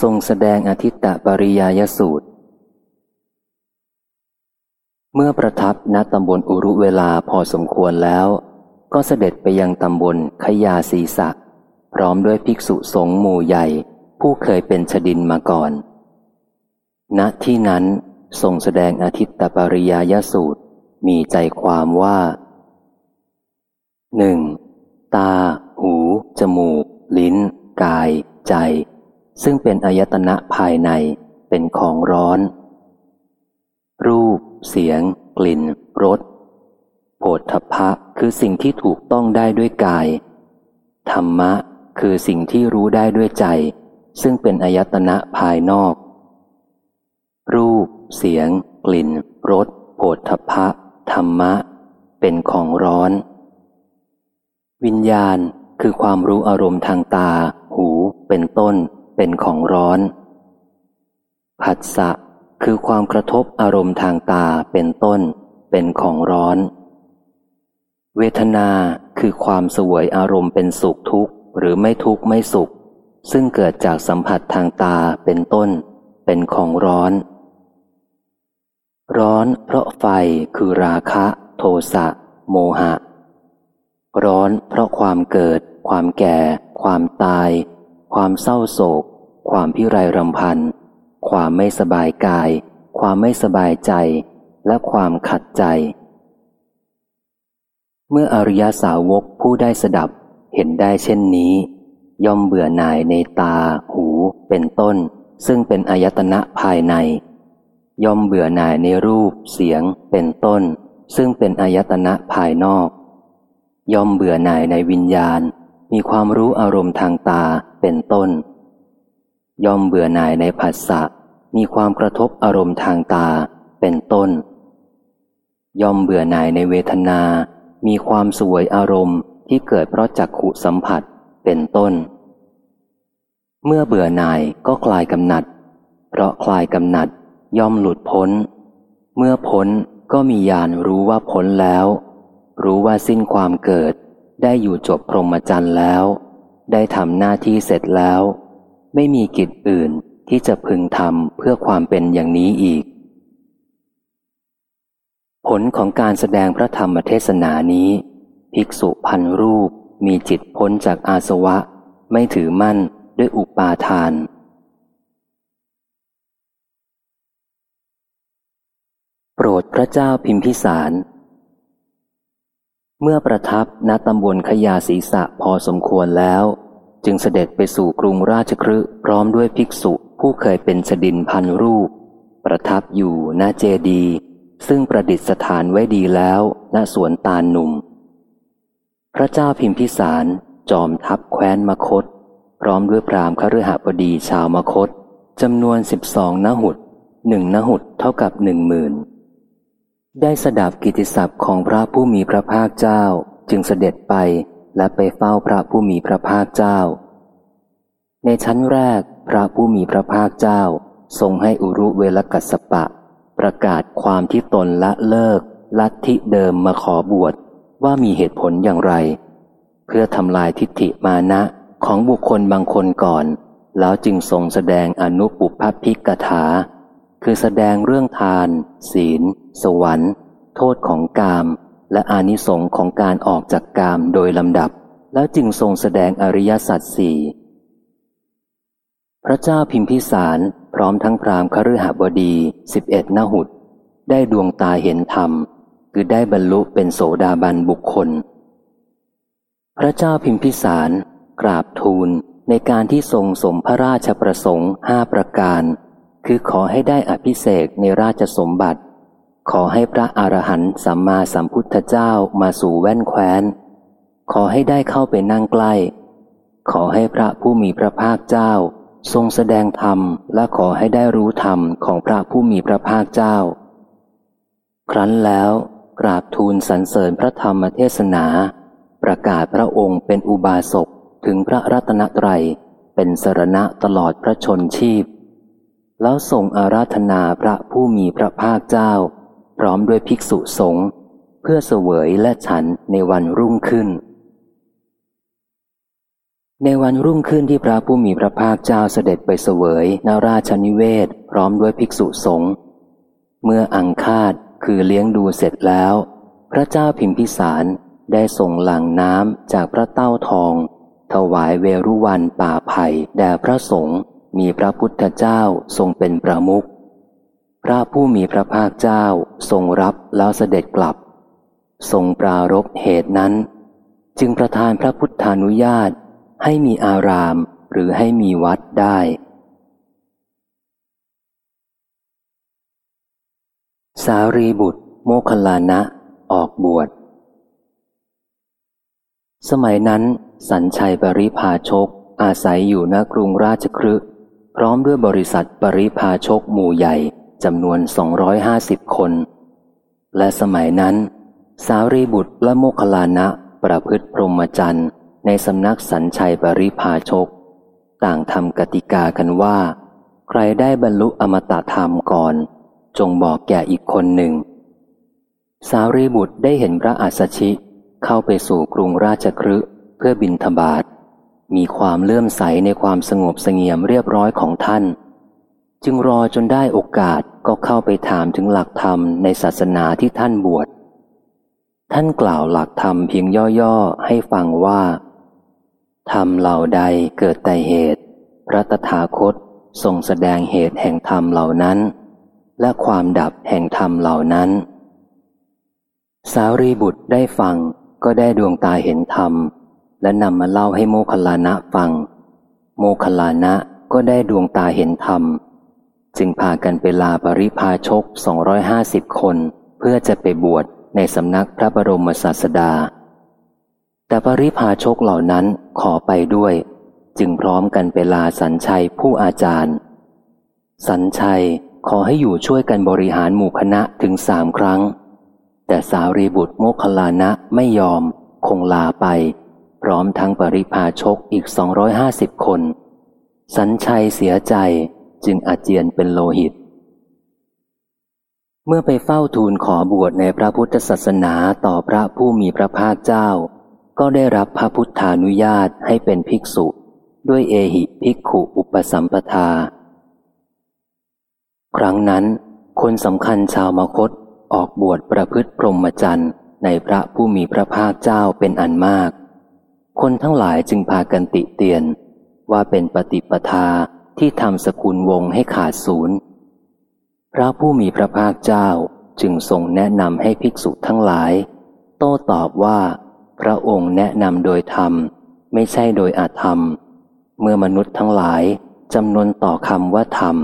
ทรงแสดงอธิตตปริยายสูตร เมื่อประทับณตำบลอุรุเวลาพอสมควรแล้ว ก็เสด็จไปยังตำบลขยาศีสะพร้อมด้วยภิกษุสงฆ์หมู่ใหญ่ ผู้เคยเป็นชดินมาก่อน ณที่นั้นทรงแสดงอธิตตปริยายสูตรมีใจความว่าหนึ่งตา หู จมูก ลิ้น กาย ใจ ซึ่งเป็นอายตนะภายในเป็นของร้อน รูป เสียง กลิ่นรสโผฏฐพะคือสิ่งที่ถูกต้องได้ด้วยกาย ธรรมะคือสิ่งที่รู้ได้ด้วยใจ ซึ่งเป็นอายตนะภายนอก รูป เสียง กลิ่นรสโผฏฐพะธรรมะ เป็นของร้อน วิญญาณคือความรู้อารมณ์ทางตา หูเป็นต้น เป็นของร้อน ผัสสะคือความกระทบอารมณ์ทางตาเป็นต้น เป็นของร้อน เวทนาคือความสวยอารมณ์เป็นสุขทุกข์หรือไม่ทุกข์ไม่สุข ซึ่งเกิดจากสัมผัสทางตาเป็นต้น เป็นของร้อน ร้อนเพราะไฟคือราคะ โทสะ โมหะ ร้อนเพราะความเกิด ความแก่ ความตาย ความเศร้าโศก ความพิไรรำพัน ความไม่สบายกาย ความไม่สบายใจ และความขัดใจ เมื่ออริยสาวกผู้ได้สดับเห็นได้เช่นนี้ ย่อมเบื่อหน่ายในตา หู เป็นต้น ซึ่งเป็นอายตนะภายใน ย่อมเบื่อหน่ายในรูป เสียง เป็นต้น ซึ่งเป็นอายตนะภายนอก ย่อมเบื่อหน่ายในวิญญาณ มีความรู้อารมณ์ทางตา เป็นต้น ย่อมเบื่อหน่ายในผัสสะมีความกระทบอารมณ์ทางตาเป็นต้น ย่อมเบื่อหน่ายในเวทนา มีความสวยอารมณ์ที่เกิดเพราะจักขุสัมผัสเป็นต้น เมื่อเบื่อหน่ายก็คลายกำหนัด เพราะคลายกำหนัดย่อมหลุดพ้น เมื่อพ้นก็มีญาณรู้ว่าพ้นแล้ว รู้ว่าสิ้นความเกิด ได้อยู่จบพรหมจรรย์แล้ว ได้ทำหน้าที่เสร็จแล้ว ไม่มีกิจอื่นที่จะพึงทำเพื่อความเป็นอย่างนี้อีก ผลของการแสดงพระธรรมเทศนานี้ ภิกษุพันรูปมีจิตพ้นจากอาสวะ ไม่ถือมั่นด้วยอุปาทาน โปรดพระเจ้าพิมพิสาร เมื่อประทับณตำบลขยาศีสะพอสมควรแล้ว จึงเสด็จไปสู่กรุงราชครึพร้อมด้วยภิกษุผู้เคยเป็นสดินพันรูป ประทับอยู่ณเจดี ซึ่งประดิษฐานไว้ดีแล้วณสวนตาลหนุ่ม พระเจ้าพิมพิสารจอมทัพแคว้นมคต พร้อมด้วยพรามคฤหบดีชาวมคตจำนวนสิบสองนหุดหนึ่งนหุดเท่ากับหนึ่งหมื่นได้สดับกิติศัพท์ของพระผู้มีพระภาคเจ้าจึงเสด็จไป และไปเฝ้าพระผู้มีพระภาคเจ้า ในชั้นแรกพระผู้มีพระภาคเจ้า ทรงให้อุรุเวลกัสปะ ประกาศความที่ตนละเลิก ลัทธิเดิมมาขอบวชว่ามีเหตุผลอย่างไร เพื่อทำลายทิฏฐิมานะของบุคคลบางคนก่อน แล้วจึงทรงแสดงอนุปุพพิกถา คือแสดงเรื่องทาน ศีล สวรรค์ โทษของกาม และอานิสงค์ของการออกจากกามโดยลำดับ แล้วจึงทรงแสดงอริยสัจสี่พระเจ้าพิมพิสารพร้อมทั้งพรามคฤหบดีสิบเอ็ดนหุดได้ดวงตาเห็นธรรม คือได้บรรลุเป็นโสดาบันบุคคล พระเจ้าพิมพิสารกราบทูลในการที่ทรงสมพระราชประสงค์ห้าประการ คือขอให้ได้อภิเศกในราชสมบัติ ขอให้พระอรหันต์สัมมาสัมพุทธเจ้ามาสู่แว่นแคว้น ขอให้ได้เข้าไปนั่งใกล้ ขอให้พระผู้มีพระภาคเจ้า ทรงแสดงธรรมและขอให้ได้รู้ธรรมของพระผู้มีพระภาคเจ้า ครั้นแล้วกราบทูลสรรเสริญพระธรรมเทศนา ประกาศพระองค์เป็นอุบาสกถึงพระรัตนตรัยเป็นสรณะตลอดพระชนชีพ แล้วส่งอาราธนาพระผู้มีพระภาคเจ้า พร้อมด้วยภิกษุสงฆ์เพื่อเสวยและฉันในวันรุ่งขึ้น ในวันรุ่งขึ้นที่พระผู้มีพระภาคเจ้าเสด็จไปเสวยนาราชนิเวศ พร้อมด้วยภิกษุสงฆ์เมื่ออังคาดคือเลี้ยงดูเสร็จแล้ว พระเจ้าพิมพิสารได้ส่งหลังน้ำจากพระเต้าทอง ถวายเวรุวันป่าไผ่แด่พระสงฆ์มีพระพุทธเจ้าทรงเป็นประมุข ระผู้มีพระภาคเจ้าทรงรับแล้วเสด็จกลับ ทรงปรารบเหตุนั้น จึงประทานพระพุทธานุญาตให้มีอารามหรือให้มีวัดได้ สารีบุตร โมคลานะ ออกบวช สมัยนั้น สัญชัยปริพาชก อาศัยอยู่ณกรุงราชครึพร้อมด้วยบริษัทปริพาชกหมู่ใหญ่ จำนวน 250 คน และสมัยนั้น สารีบุตรและโมคลานะประพฤติพรหมจรรย์ในสำนักสัญชัยปริพาชก ต่างทำกติกากันว่า ใครได้บรรลุอมตะธรรมก่อน จงบอกแก่อีกคนหนึ่ง สารีบุตรได้เห็นพระอัสชิเข้าไปสู่กรุงราชครืเพื่อบินทบาทมีความเลื่อมใสในความสงบเสงี่ยมเรียบร้อยของท่าน จึงรอจนได้โอกาสก็เข้าไปถามถึงหลักธรรมในศาสนาที่ท่านบวช ท่านกล่าวหลักธรรมเพียงย่อๆ ให้ฟังว่า ธรรมเหล่าใดเกิดแต่เหตุ พระตถาคตทรงแสดงเหตุแห่งธรรมเหล่านั้น และความดับแห่งธรรมเหล่านั้น สารีบุตรได้ฟังก็ได้ดวงตาเห็นธรรม และนำมาเล่าให้โมคลานะฟัง โมคลานะก็ได้ดวงตาเห็นธรรม จึงพากันไปลาปริพาชก 250 คน เพื่อจะไปบวชในสำนักพระบรมศาสดา แต่ปริพาชกเหล่านั้นขอไปด้วย จึงพร้อมกันไปลาสัญชัยผู้อาจารย์ สัญชัยขอให้อยู่ช่วยกันบริหารหมู่คณะถึงสามครั้ง แต่สาวรีบุตรโมคลานะไม่ยอมคงลาไป พร้อมทั้งปริพาชกอีก 250 คน สัญชัยเสียใจ จึงอาเจียนเป็นโลหิต เมื่อไปเฝ้าทูลขอบวชในพระพุทธศาสนาต่อพระผู้มีพระภาคเจ้า ก็ได้รับพระพุทธานุญาตให้เป็นภิกษุ ด้วยเอหิภิกขุอุปสัมปทา ครั้งนั้น คนสำคัญชาวมคตออกบวชประพฤติพรหมจรรย์ในพระผู้มีพระภาคเจ้าเป็นอันมาก คนทั้งหลายจึงพากันติเตียนว่าเป็นปฏิปทา ที่ทำสกุลวงให้ขาดศูนย์ พระผู้มีพระภาคเจ้าจึงทรงแนะนำให้ภิกษุทั้งหลาย โต้ตอบว่า พระองค์แนะนำโดยธรรม ไม่ใช่โดยอาธรรม เมื่อมนุษย์ทั้งหลายจำนวนต่อคำว่าธรรม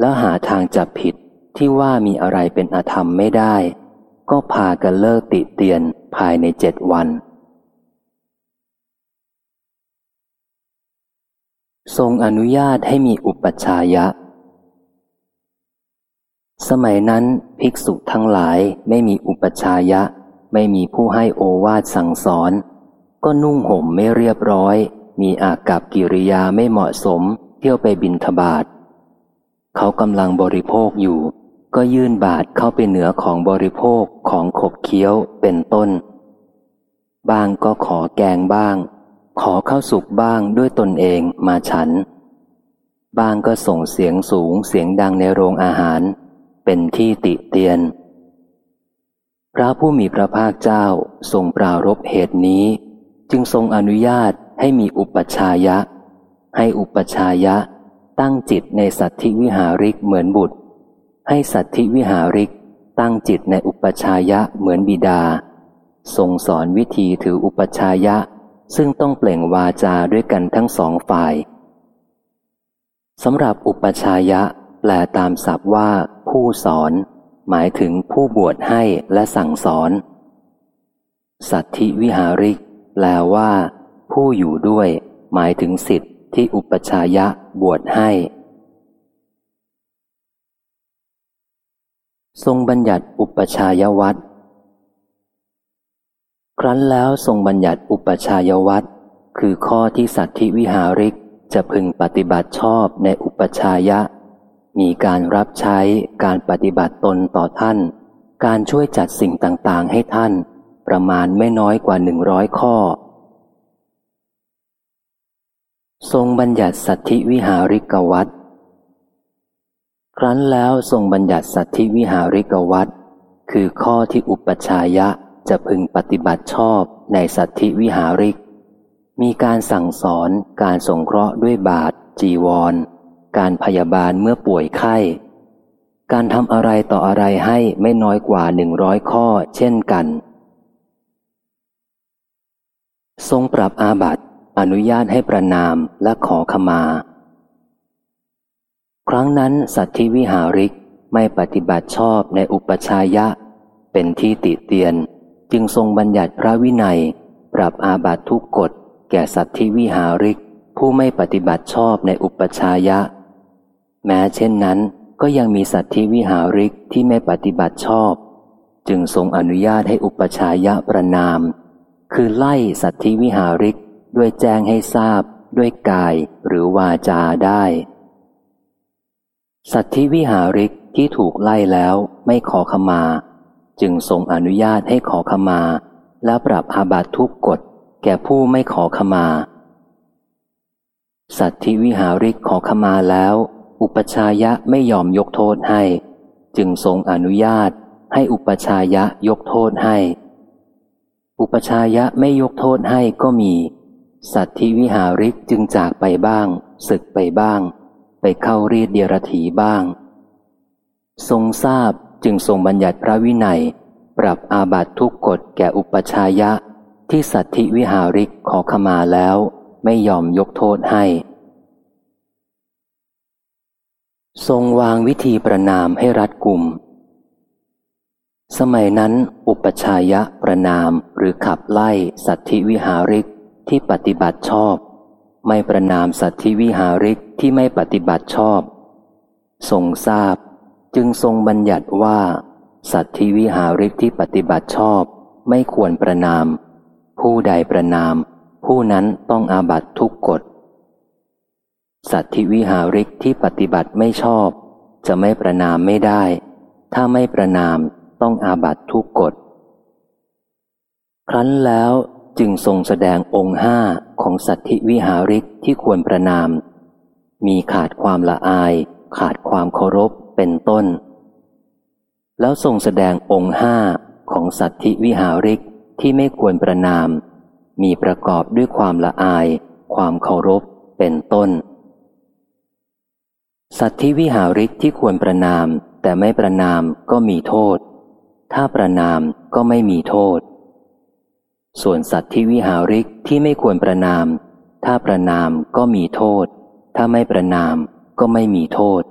แล้วหาทางจับผิดที่ว่ามีอะไรเป็นอาธรรมไม่ได้ ก็พากันเลิกติเตียนภายในเจ็ดวัน ทรงอนุญาตให้มีอุปัชายะ สมัยนั้นภิกษุทั้งหลายไม่มีอุปัชายะ ไม่มีผู้ให้โอวาทสั่งสอน ก็นุ่งห่มไม่เรียบร้อย มีอากับกิริยาไม่เหมาะสม เที่ยวไปบินทบาทเขากำลังบริโภคอยู่ ก็ยื่นบาทเข้าไปเหนือของบริโภคของขบเคี้ยวเป็นต้น บางก็ขอแกงบ้าง ขอเข้าสุกบ้างด้วยตนเองมาฉัน บ้างก็ส่งเสียงสูงเสียงดังในโรงอาหาร เป็นที่ติเตียน พระผู้มีพระภาคเจ้าทรงปรารบเหตุนี้ จึงทรงอนุญาตให้มีอุปชายะ ให้อุปชายะตั้งจิตในสัตธิวิหาริกเหมือนบุตร ให้สัตธิวิหาริกตั้งจิตในอุปชายะเหมือนบิดา ทรงสอนวิธีถืออุปชายะ ซึ่งต้องเปล่งวาจาด้วยกันทั้งสองฝ่ายสำหรับอุปชายะ แปลตามศัพท์ว่า ผู้สอน หมายถึงผู้บวชให้และสั่งสอน สัตธิวิหาริก แปลว่า ผู้อยู่ด้วย หมายถึงสิทธิ์ที่อุปชายะบวชให้ ทรงบัญญัติอุปชายวัต ครั้นแล้วทรงบัญญัติอุปชายวัตรคือข้อที่สัตธิวิหาริกจะพึงปฏิบัติชอบในอุปชายะ มีการรับใช้การปฏิบัติตนต่อท่าน การช่วยจัดสิ่งต่างๆให้ท่าน ประมาณไม่น้อยกว่าหนึ่งร้อยข้อ ทรงบัญญัติสัตธิวิหาริกวัตครั้นแล้วทรงบัญญัติสัตธิวิหาริกวัตคือข้อที่อุปชายะ จะพึงปฏิบัติชอบในสัตธิวิหาริก มีการสั่งสอนการสงเคราะห์ด้วยบาท จีวร การพยาบาลเมื่อป่วยไข้ การทำอะไรต่ออะไรให้ไม่น้อยกว่าหนึ่งร้อยข้อเช่นกัน ทรงปรับอาบัติอนุญาตให้ประนามและขอขมา ครั้งนั้นสัตธิวิหาริกไม่ปฏิบัติชอบในอุปชายะ เป็นที่ติเตียน จึงทรงบัญญัติพระวินัย ปรับอาบัตทุกกฎ แก่สัตธิวิหาริก ผู้ไม่ปฏิบัติชอบในอุปชายะ แม้เช่นนั้นก็ยังมีสัตธิวิหาริกที่ไม่ปฏิบัติชอบ จึงทรงอนุญาตให้อุปชายะประนาม คือไล่สัตธิวิหาริกด้วยแจ้งให้ทราบ ด้วยกายหรือวาจาได้ สัตธิวิหาริกที่ถูกไล่แล้วไม่ขอขมา จึงทรงอนุญาตให้ขอขมา และปรับอาบัตทุกกฎ แก่ผู้ไม่ขอขมา สัตธิวิหาริกขอขมาแล้ว อุปชายะไม่ยอมยกโทษให้ จึงทรงอนุญาตให้อุปชายะยกโทษให้ อุปชายะไม่ยกโทษให้ก็มี สัตว์ที่วิหาริกจึงจากไปบ้าง ศึกไปบ้าง ไปเข้ารีดเดียรถีบ้าง ทรงทราบ จึงทรงบัญญัติพระวินัย ปรับอาบัตทุกกฎแก่อุปชายะ ที่สัตธิวิหาริกขอขมาแล้วไม่ยอมยกโทษให้ ทรงวางวิธีประนามให้รัดกุมสมัยนั้น อุปชายะประนามหรือขับไล่สัตธิวิหาริกที่ปฏิบัติชอบ ไม่ประนามสัตว์ที่วิหาริกที่ไม่ปฏิบัติชอบ ทรงทราบ จึงทรงบัญญัติว่า สัตว์ที่วิหาริกที่ปฏิบัติชอบ ไม่ควรประนาม ผู้ใดประนาม ผู้นั้นต้องอาบัตทุกกฎ สัตว์ที่วิหาริกที่ปฏิบัติไม่ชอบ จะไม่ประนามไม่ได้ ถ้าไม่ประนามต้องอาบัตทุกกฎ ครั้นแล้วจึงทรงแสดงองค์ห้าของสัตธิวิหาริกที่ควรประนาม มีขาดความละอาย ขาดความเคารพ เป็นต้น แล้วทรงแสดงองค์ห้าของสัตธิวิหาริกที่ไม่ควรประนาม มีประกอบด้วยความละอาย ความเคารพเป็นต้น สัตธิวิหาริกที่ควรประนาม แต่ไม่ประนามก็มีโทษ ถ้าประนามก็ไม่มีโทษ ส่วนสัตว์ทิวิหาริกที่ไม่ควรประนาม ถ้าประนามก็มีโทษ ถ้าไม่ประนามก็ไม่มีโทษ